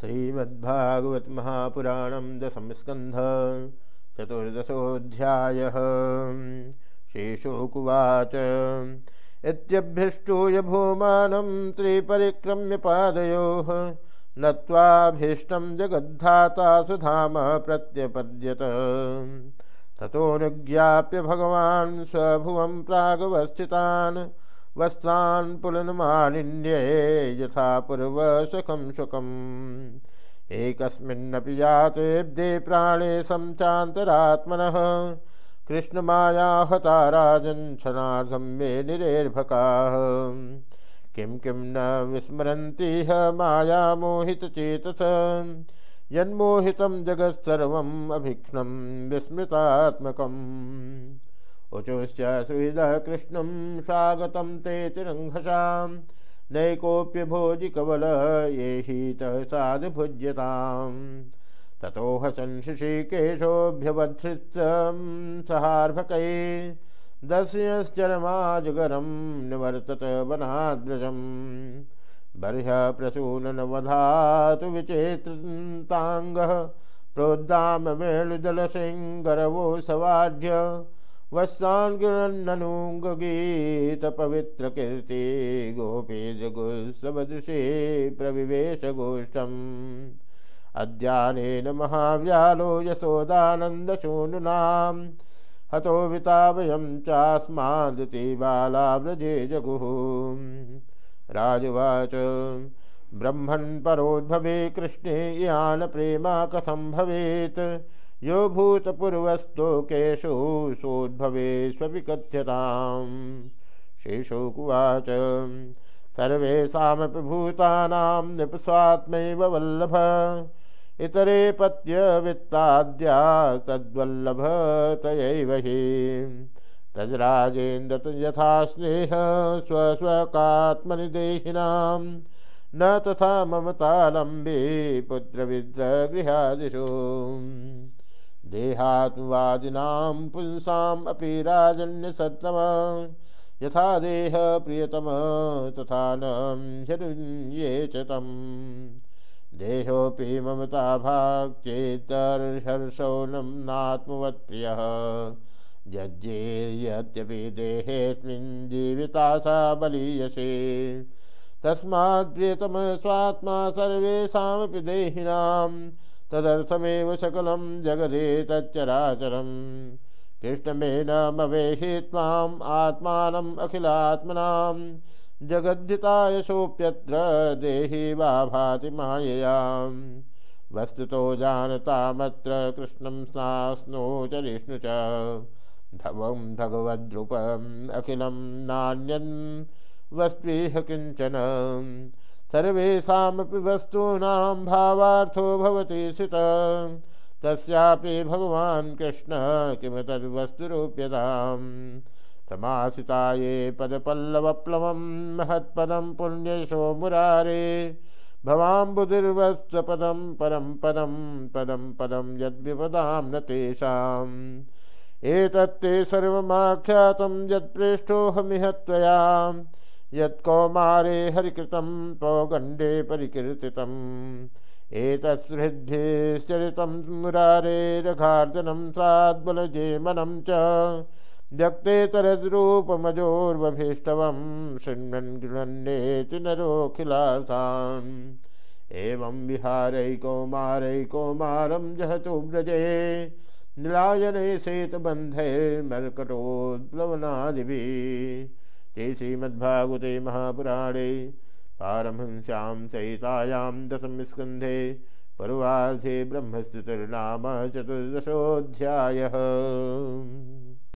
श्रीमद्भागवत महापुराण दशम स्कंध चतुर्दशोध्याय श्रीशुकुवाच इत्यभ्यष्टूय भूमानं त्रिपरिक्रम्य पादयोः, नत्वाभीष्टं जगद्धाता सुधाम प्रत्यपद्यत। ततोऽनुज्ञाप्य भगवान् स्वभुवं प्रागवस्थितान् वस्तान् पुलन्मानिन्ये यथा पूर्व सुखम सुखम् एकस्मिन्नपि यातेब्दे प्राणे संचान्तरात्मनः। कृष्णमाया हता राजन् क्षणार्धं मे निरेर्भकाः। किं किं न विस्मरन्तीह मायामोहितचेतस यन्मोहितं जगत्सर्वम् अभीक्ष्णं विस्मृतात्मकम्। उचुश्च श्रीदः कृष्णं स्वागतं ते तिरङ्घसां नैकोप्य भोजिकवल ये हीतः साधुभुज्यताम्। ततो हसन् शिशिकेशोऽभ्यवधृतं सहार्भकै। दस्यश्चरमाजगरं निवर्तत वनाद्रजम्। बर्ह्य प्रसूननवधातु विचेत्रताङ्गः प्रोद्दामवेणुदलसिङ्गरवो सवाढ्य वत्सान् गृह्णनुगीतपवित्रकीर्ति गोपीजगुत्सवदृशे प्रविवेशगोष्ठम् अद्यानेन महाव्यालो यशोदानन्दशूनुनां हतो वितावयं चास्मादिति बालाव्रजे जगुः। राजुवाच, ब्रह्मन् परोद्भवे कृष्णे यान प्रेमा कथं भवेत्। यो भूतपूर्वस्तोकेषु सोद्भवेष्वपि कथ्यताम् शेषोकुवाच सर्वेषामपि भूतानां निपस्वात्मैव वल्लभ। इतरे पत्यवित्ताद्या तद्वल्लभ तयैव हि। तजराजेन्द्र यथा स्नेह स्वस्वकात्मनि देहिनां न तथा ममतालम्बे पुत्रविद्रगृहादिषु। देहात्मवादिनां पुंसाम् अपि राजन्यसत्तम। यथा देह प्रियतम, तथा न ह्यनुन्ये च तम्। देहोऽपि ममता भाक्चेतर्हर्षो नात्मवत्प्रियः। यज्ञेर्यद्यपि देहेऽस्मिन् जीविता सा बलीयसे। तस्मात् स्वात्मा सर्वेषामपि देहिनाम्। तदर्थमेव सकलं जगदे तच्चराचरम्। कृष्णमेनमवेहि त्वाम् आत्मानम् अखिलात्मनां जगद्धितायशोऽप्यत्र देहि वा भाति माययाम्। वस्तुतो जानतामत्र कृष्णं स्नास्नो चरिष्णु च। धवं भगवद्रूपम् अखिलं नान्यन् वस्त्वेह किंचन। सर्वेषामपि वस्तूनां भावार्थो भवति स्थित। तस्यापि भगवान् कृष्ण किं तद्वस्तुरूप्यताम् समासिता ये पदपल्लवप्लवं महत्पदं पुण्यशो मुरारे। भवाम्बुधिर्वत्सपदं परं पदं पदं पदं यद्विपदां न तेषाम्। एतत्ते सर्वमाख्यातं यत्प्रेष्ठोऽहमिह त्वया। यत्कौमारे हरिकृतं पौगण्डे परिकीर्तितम्। एतत्सुहृद्भिश्चरितं मुरारेरघार्जनं साद्बलजेमनं च। व्यक्तेतरद्रूपमजोर्वभीष्टवं शृण्वन् गृह्णन्नेति नरोऽखिलार्थान् एवं विहारैकौमारैकौमारं जहतु व्रजे। निलायने सेतबन्धैर्मर्कटोद्प्लवनादिभिः ते श्रीमद्भागवते महापुराणे पारमहंस्यां सहितायां दशमस्कन्धे पूर्वार्धे ब्रह्मस्तुतिर्नाम चतुर्दशोऽध्यायः।